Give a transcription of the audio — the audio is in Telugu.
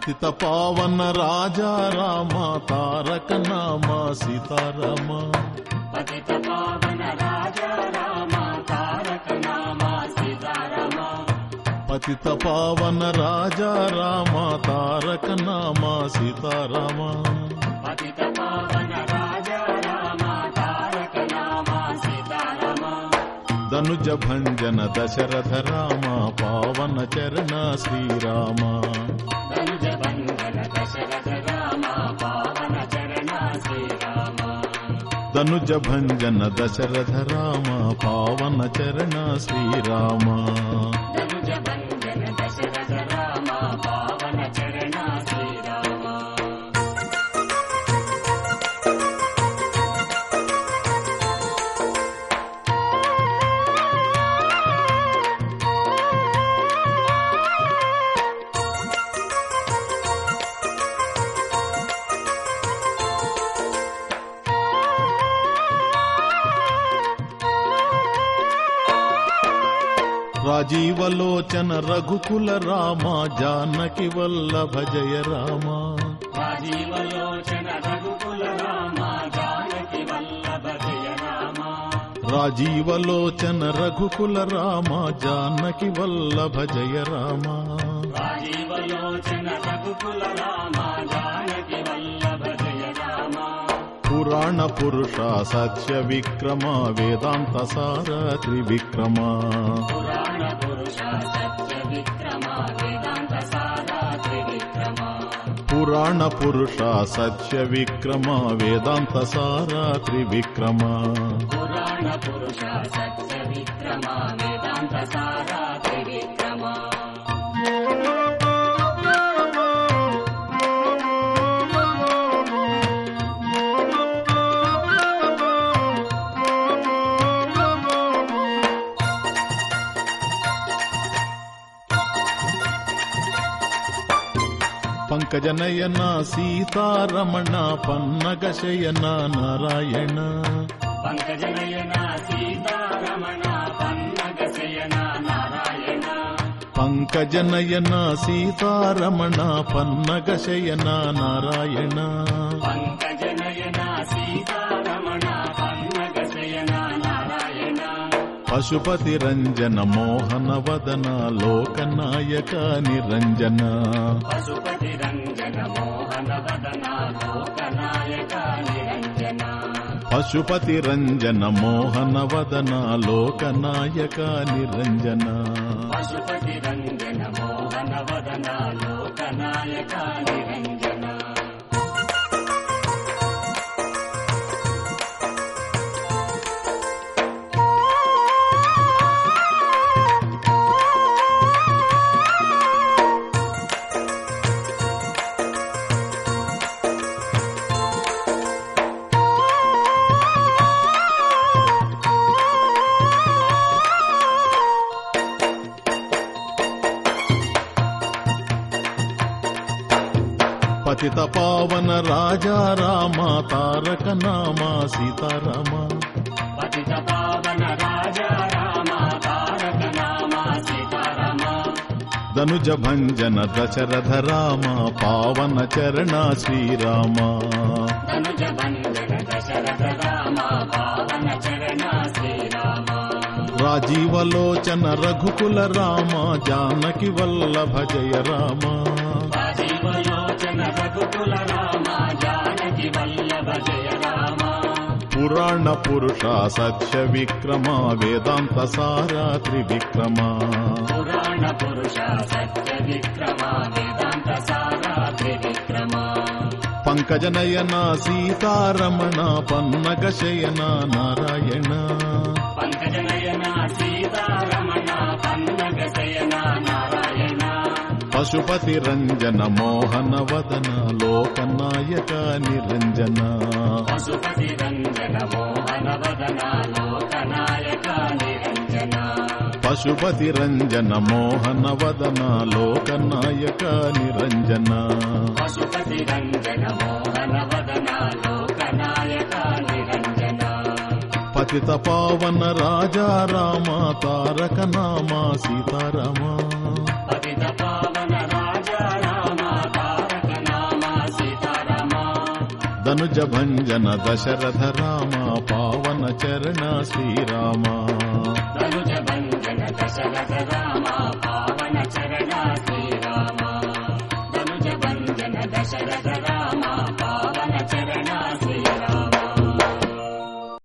పతిత పావన రాజా రామ తారక నామ సీతారామ. పతిత పావన రాజా రామ తారక నామ సీతారామ. పతిత పావన రాజా రామ తారక నామ సీతారామ. పతిత పావన రాజా రామ తారక నామ సీతారామ. ధనుజ భంజన దశరథ రామ పావన చరణ శ్రీరామ. తనుజ భంజన దశరథ రామ పావన చరణ శ్రీరామ. రాజీవలోచన రఘుకుల రామ జానకి వల్లభ జయ రామ. రాజీవలోచన రఘుకుల రామ జానకి వల్లభ జయ రామ. రాజీవలోచన రఘుకుల రామ జానకి వల్లభ జయ రామ. రాజీవలోచన రఘుకుల రామ పురాణ పురుష సత్య విక్రమ వేదాంత సార త్రివిక్రమ. పురాణ పురుష సత్య విక్రమ వేదాంత సార త్రివిక్రమ. పురాణ పురుష సత్య విక్రమ వేదాంత సార పంకజనయన సీతారమణ పన్నగ శయన నారాయణ. పంకజనయన సీతారమణ పన్నగ శయన నారాయణ. పంకజనయన సీతారమణ పన్నగ శయన నారాయణ. పంకజనయన సీతారమణ పశుపతి రంజన మోహన వదన లోకనాయక నిరంజన. పశుపతి రంజన మోహన వదన లోకనాయక నిరంజన. పశుపతి రంజన మోహన వదన లోకనాయక నిరంజన. పశుపతి రంజన మోహన వదన పతిత పావన రాజా రామ తారక నామ సీతారామ. పతిత పావన రాజా రామ తారక నామ సీతారామ. ధనుజ భంజన దశరథ రామ పావన చరణ శ్రీరామ. ధనుజ బంధన దశరథ రామ పావన చరణ శ్రీరామ. రాజీవలోచన రఘుకుల రామ జానకి వల్లభ జయ రామ. రాజీవలోచన రఘుకుల రామ జానకి వల్లభ జయ రామ. పురాణ పురుష సత్య విక్రమ వేదాంత సార త్రివిక్రమ. పురాణ పురుష సత్య విక్రమ వేదాంత సార త్రివిక్రమ. పంకజనయన సీతారమణ పన్నగ శయన నారాయణ. పశుపతి రంజన మోహన వదన లోకనాయక నిరంజన. పశుపతి రంజన మోహన వదన లోకనాయక నిరంజన. పశుపతి రంజన మోహన వదన లోకనాయక నిరంజన. పశుపతి రంజన మోహన వదన లోకనాయక నిరంజన. పతిత పావన రాజా రామ తారక నామ సీతారామ. పతిత పావన తనుజ భంజన దశరథ రామ పావన చరణ శ్రీరామ. తనుజ భంజన దశరథ రామ పావన చరణ